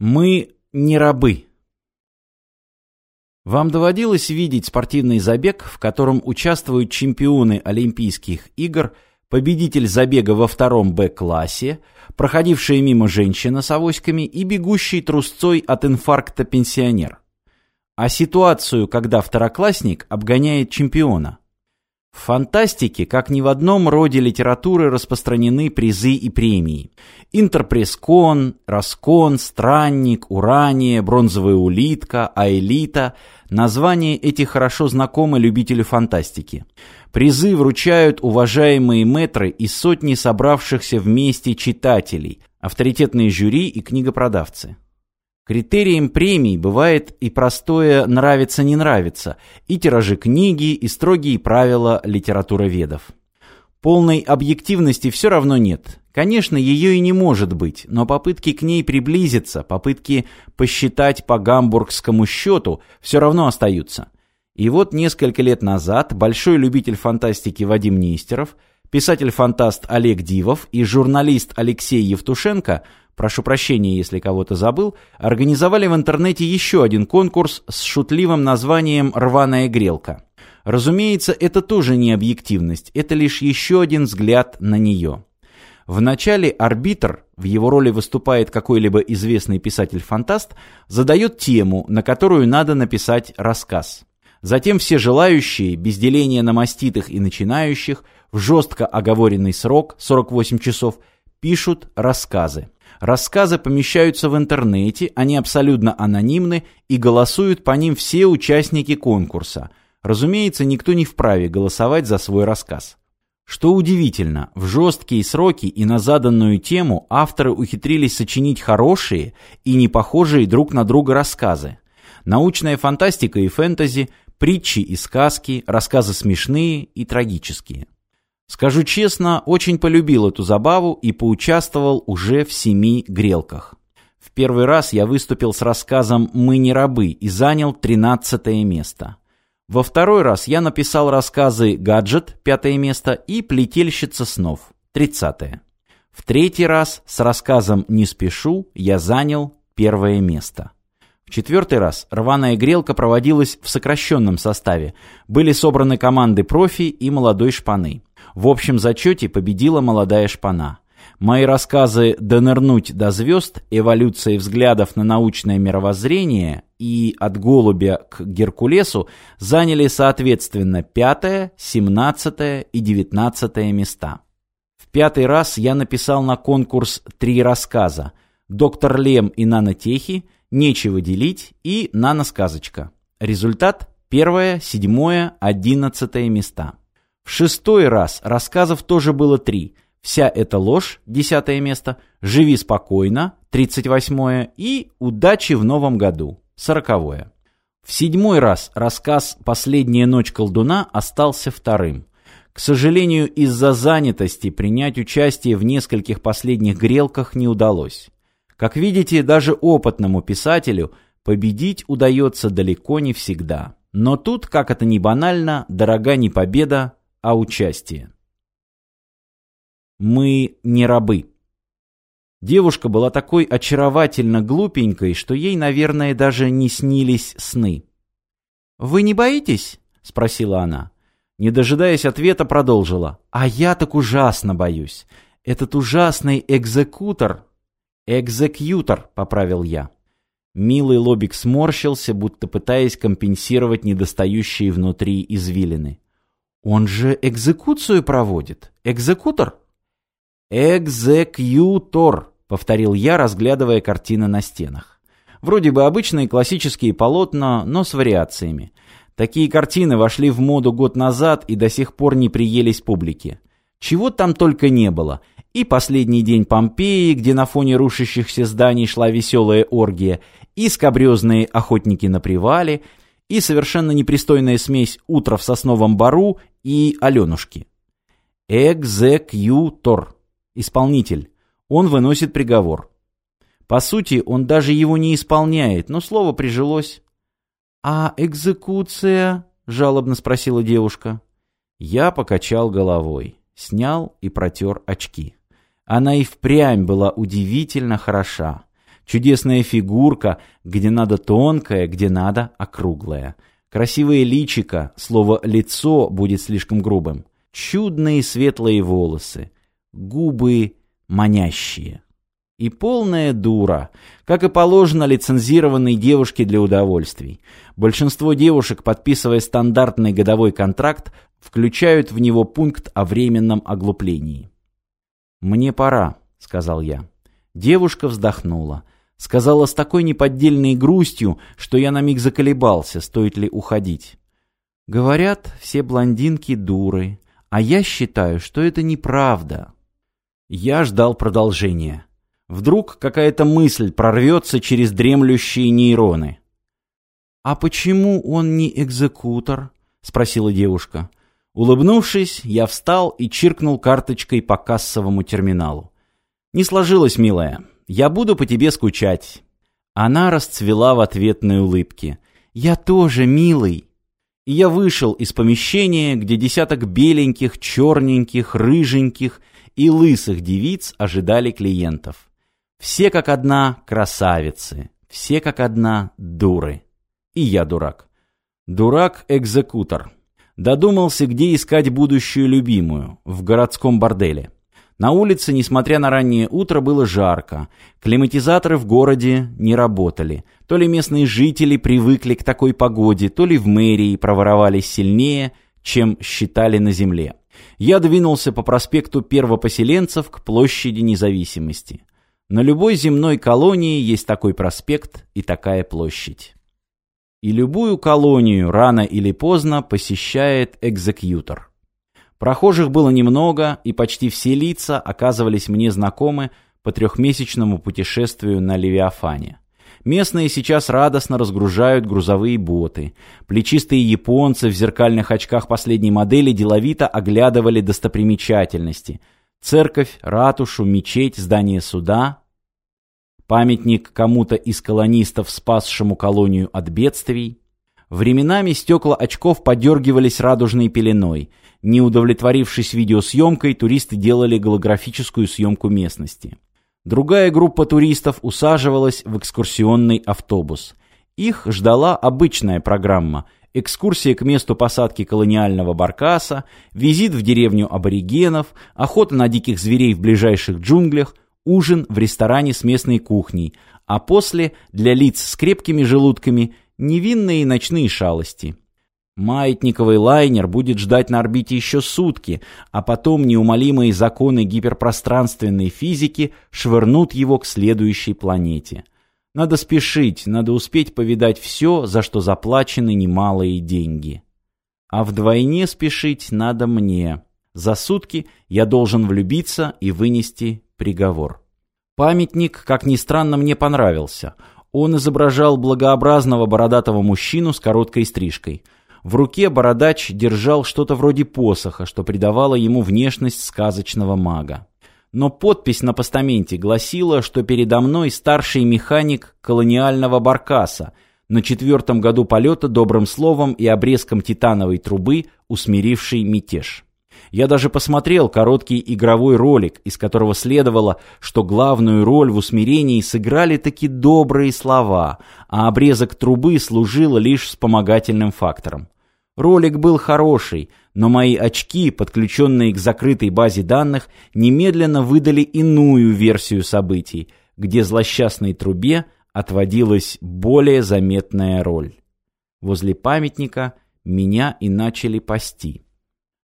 Мы не рабы. Вам доводилось видеть спортивный забег, в котором участвуют чемпионы Олимпийских игр, победитель забега во втором Б-классе, проходившая мимо женщина с авоськами и бегущий трусцой от инфаркта пенсионер. А ситуацию, когда второклассник обгоняет чемпиона. В фантастике, как ни в одном роде литературы, распространены призы и премии. Интерпрескон, Раскон, Странник, Урания, Бронзовая улитка, Аэлита – названия эти хорошо знакомы любителю фантастики. Призы вручают уважаемые мэтры и сотни собравшихся вместе читателей, авторитетные жюри и книгопродавцы. Критерием премий бывает и простое «нравится-не нравится», и тиражи книги, и строгие правила литературоведов. Полной объективности все равно нет. Конечно, ее и не может быть, но попытки к ней приблизиться, попытки посчитать по гамбургскому счету все равно остаются. И вот несколько лет назад большой любитель фантастики Вадим Нестеров, писатель-фантаст Олег Дивов и журналист Алексей Евтушенко – прошу прощения, если кого-то забыл, организовали в интернете еще один конкурс с шутливым названием «Рваная грелка». Разумеется, это тоже не объективность, это лишь еще один взгляд на нее. Вначале арбитр, в его роли выступает какой-либо известный писатель-фантаст, задает тему, на которую надо написать рассказ. Затем все желающие, без деления на маститых и начинающих, в жестко оговоренный срок, 48 часов, пишут рассказы. Рассказы помещаются в интернете, они абсолютно анонимны и голосуют по ним все участники конкурса. Разумеется, никто не вправе голосовать за свой рассказ. Что удивительно, в жесткие сроки и на заданную тему авторы ухитрились сочинить хорошие и не похожие друг на друга рассказы. Научная фантастика и фэнтези, притчи и сказки, рассказы смешные и трагические. Скажу честно, очень полюбил эту забаву и поучаствовал уже в семи грелках. В первый раз я выступил с рассказом «Мы не рабы» и занял тринадцатое место. Во второй раз я написал рассказы «Гаджет» – пятое место и «Плетельщица снов» – тридцатое. В третий раз с рассказом «Не спешу» я занял первое место. Четвертый раз рваная грелка проводилась в сокращенном составе. Были собраны команды профи и молодой шпаны. В общем зачете победила молодая шпана. Мои рассказы «Донырнуть до звезд», «Эволюция взглядов на научное мировоззрение» и «От голубя к Геркулесу» заняли соответственно пятое, семнадцатое и девятнадцатое места. В пятый раз я написал на конкурс три рассказа «Доктор Лем и нанотехи», «Нечего делить» и «Наносказочка». Результат – первое, седьмое, одиннадцатое места. В шестой раз рассказов тоже было три. «Вся эта ложь» – десятое место, «Живи спокойно» – тридцать восьмое и «Удачи в новом году» – сороковое. В седьмой раз рассказ «Последняя ночь колдуна» остался вторым. К сожалению, из-за занятости принять участие в нескольких последних грелках не удалось. Как видите, даже опытному писателю победить удается далеко не всегда. Но тут, как это ни банально, дорога не победа, а участие. Мы не рабы. Девушка была такой очаровательно глупенькой, что ей, наверное, даже не снились сны. «Вы не боитесь?» — спросила она. Не дожидаясь ответа, продолжила. «А я так ужасно боюсь. Этот ужасный экзекутор...» «Экзекьютор», — поправил я. Милый лобик сморщился, будто пытаясь компенсировать недостающие внутри извилины. Он же экзекуцию проводит. Экзекутор? Экзекьютор, повторил я, разглядывая картины на стенах. Вроде бы обычные классические полотна, но с вариациями. Такие картины вошли в моду год назад и до сих пор не приелись публике. Чего там только не было. И последний день Помпеи, где на фоне рушащихся зданий шла веселая оргия, и скабрезные охотники на привале, и совершенно непристойная смесь «Утро в сосновом бару» и Аленушки. Экзекьютор. Исполнитель. Он выносит приговор. По сути, он даже его не исполняет, но слово прижилось. «А экзекуция?» — жалобно спросила девушка. Я покачал головой, снял и протер очки. Она и впрямь была удивительно хороша. Чудесная фигурка, где надо тонкая, где надо округлая. Красивое личико, слово «лицо» будет слишком грубым. Чудные светлые волосы. Губы манящие. И полная дура, как и положено лицензированной девушке для удовольствий. Большинство девушек, подписывая стандартный годовой контракт, включают в него пункт о временном оглуплении. «Мне пора», — сказал я. Девушка вздохнула. Сказала с такой неподдельной грустью, что я на миг заколебался, стоит ли уходить. Говорят, все блондинки дуры, а я считаю, что это неправда. Я ждал продолжения. Вдруг какая-то мысль прорвется через дремлющие нейроны. «А почему он не экзекутор?» — спросила девушка. Улыбнувшись, я встал и чиркнул карточкой по кассовому терминалу. «Не сложилось, милая. Я буду по тебе скучать». Она расцвела в ответной улыбке. «Я тоже, милый». И я вышел из помещения, где десяток беленьких, черненьких, рыженьких и лысых девиц ожидали клиентов. Все как одна красавицы, все как одна дуры. И я дурак. Дурак-экзекутор. Додумался, где искать будущую любимую, в городском борделе. На улице, несмотря на раннее утро, было жарко. Климатизаторы в городе не работали. То ли местные жители привыкли к такой погоде, то ли в мэрии проворовались сильнее, чем считали на земле. Я двинулся по проспекту Первопоселенцев к площади независимости. На любой земной колонии есть такой проспект и такая площадь. И любую колонию рано или поздно посещает экзекьютор. Прохожих было немного, и почти все лица оказывались мне знакомы по трехмесячному путешествию на Левиафане. Местные сейчас радостно разгружают грузовые боты. Плечистые японцы в зеркальных очках последней модели деловито оглядывали достопримечательности. Церковь, ратушу, мечеть, здание суда, памятник кому-то из колонистов, спасшему колонию от бедствий. Временами стекла очков подергивались радужной пеленой. Не удовлетворившись видеосъемкой, туристы делали голографическую съемку местности. Другая группа туристов усаживалась в экскурсионный автобус. Их ждала обычная программа – экскурсия к месту посадки колониального баркаса, визит в деревню аборигенов, охота на диких зверей в ближайших джунглях, ужин в ресторане с местной кухней, а после для лиц с крепкими желудками невинные ночные шалости. Маятниковый лайнер будет ждать на орбите еще сутки, а потом неумолимые законы гиперпространственной физики швырнут его к следующей планете. Надо спешить, надо успеть повидать все, за что заплачены немалые деньги. А вдвойне спешить надо мне. За сутки я должен влюбиться и вынести приговор. Памятник, как ни странно, мне понравился. Он изображал благообразного бородатого мужчину с короткой стрижкой. В руке бородач держал что-то вроде посоха, что придавало ему внешность сказочного мага. Но подпись на постаменте гласила, что передо мной старший механик колониального баркаса, на четвертом году полета добрым словом и обрезком титановой трубы, усмиривший мятеж. Я даже посмотрел короткий игровой ролик, из которого следовало, что главную роль в усмирении сыграли таки добрые слова, а обрезок трубы служил лишь вспомогательным фактором. Ролик был хороший, но мои очки, подключенные к закрытой базе данных, немедленно выдали иную версию событий, где злосчастной трубе отводилась более заметная роль. Возле памятника меня и начали пасти.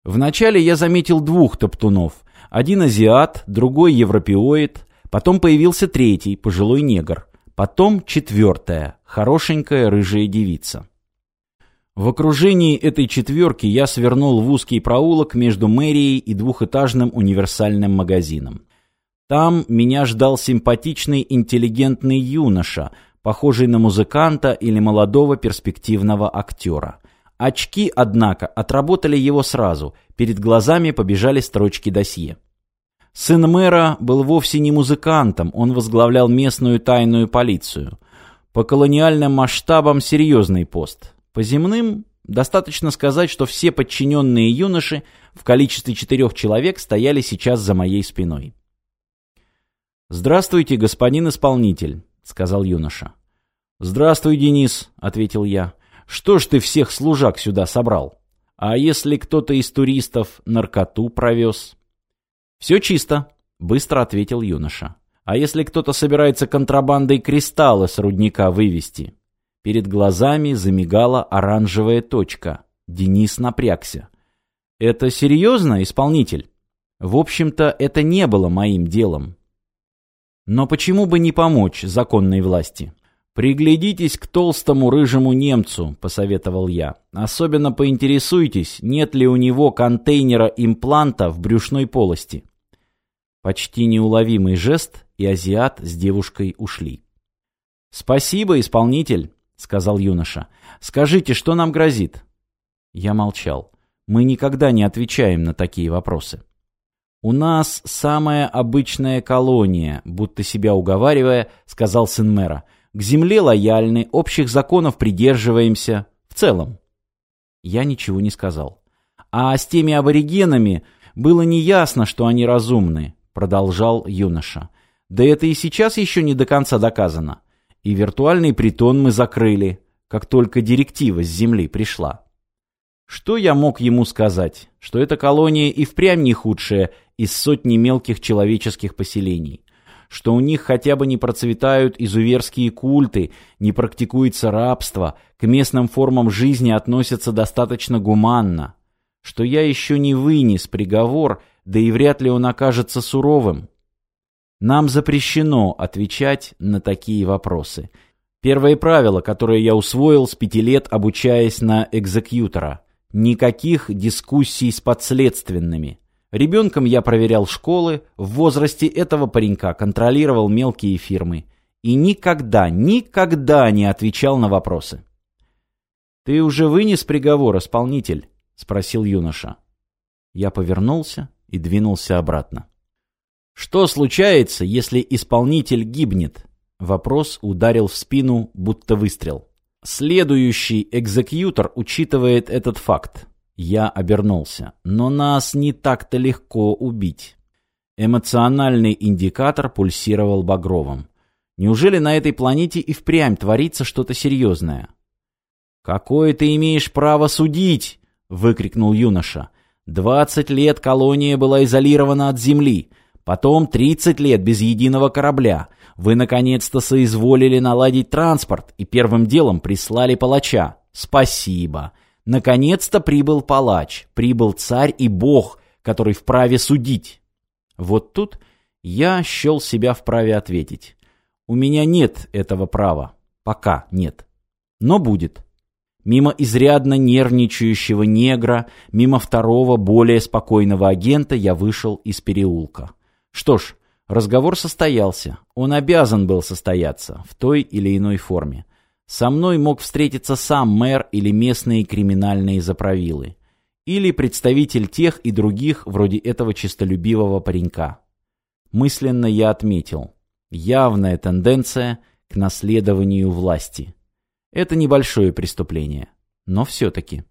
Вначале я заметил двух топтунов. Один азиат, другой европеоид, потом появился третий, пожилой негр, потом четвертая, хорошенькая рыжая девица. В окружении этой четверки я свернул в узкий проулок между мэрией и двухэтажным универсальным магазином. Там меня ждал симпатичный интеллигентный юноша, похожий на музыканта или молодого перспективного актера. Очки, однако, отработали его сразу, перед глазами побежали строчки досье. Сын мэра был вовсе не музыкантом, он возглавлял местную тайную полицию. По колониальным масштабам серьезный пост. По земным достаточно сказать, что все подчиненные юноши в количестве четырех человек стояли сейчас за моей спиной. «Здравствуйте, господин исполнитель. сказал юноша. «Здравствуй, Денис», — ответил я. «Что ж ты всех служак сюда собрал? А если кто-то из туристов наркоту провез?» «Все чисто», — быстро ответил юноша. «А если кто-то собирается контрабандой кристаллы с рудника вывести?» Перед глазами замигала оранжевая точка. Денис напрягся. «Это серьезно, исполнитель?» В общем-то, это не было моим делом. Но почему бы не помочь законной власти? «Приглядитесь к толстому рыжему немцу», — посоветовал я. «Особенно поинтересуйтесь, нет ли у него контейнера импланта в брюшной полости». Почти неуловимый жест, и азиат с девушкой ушли. «Спасибо, исполнитель», — сказал юноша. «Скажите, что нам грозит?» Я молчал. Мы никогда не отвечаем на такие вопросы. «У нас самая обычная колония», будто себя уговаривая, сказал сын мэра. К земле лояльны, общих законов придерживаемся. В целом. Я ничего не сказал. А с теми аборигенами было неясно, что они разумны, продолжал юноша. Да это и сейчас еще не до конца доказано. И виртуальный притон мы закрыли, как только директива с земли пришла. Что я мог ему сказать? Что эта колония и впрямь не худшая из сотни мелких человеческих поселений что у них хотя бы не процветают изуверские культы, не практикуется рабство, к местным формам жизни относятся достаточно гуманно, что я еще не вынес приговор, да и вряд ли он окажется суровым. Нам запрещено отвечать на такие вопросы. Первое правило, которое я усвоил с пяти лет, обучаясь на экзекьютора. Никаких дискуссий с подследственными. Ребенком я проверял школы, в возрасте этого паренька контролировал мелкие фирмы. И никогда, никогда не отвечал на вопросы. «Ты уже вынес приговор, исполнитель?» — спросил юноша. Я повернулся и двинулся обратно. «Что случается, если исполнитель гибнет?» Вопрос ударил в спину, будто выстрел. Следующий экзекьютор учитывает этот факт. Я обернулся. Но нас не так-то легко убить. Эмоциональный индикатор пульсировал багровым. Неужели на этой планете и впрямь творится что-то серьезное? «Какое ты имеешь право судить?» — выкрикнул юноша. «Двадцать лет колония была изолирована от Земли, потом тридцать лет без единого корабля. Вы, наконец-то, соизволили наладить транспорт и первым делом прислали палача. Спасибо. Наконец-то прибыл палач, прибыл царь и бог, который вправе судить. Вот тут я счел себя вправе ответить. У меня нет этого права. Пока нет. Но будет. Мимо изрядно нервничающего негра, мимо второго, более спокойного агента я вышел из переулка. Что ж, разговор состоялся. Он обязан был состояться в той или иной форме. Со мной мог встретиться сам мэр или местные криминальные заправилы. Или представитель тех и других, вроде этого честолюбивого паренька. Мысленно я отметил. Явная тенденция к наследованию власти. Это небольшое преступление. Но все-таки.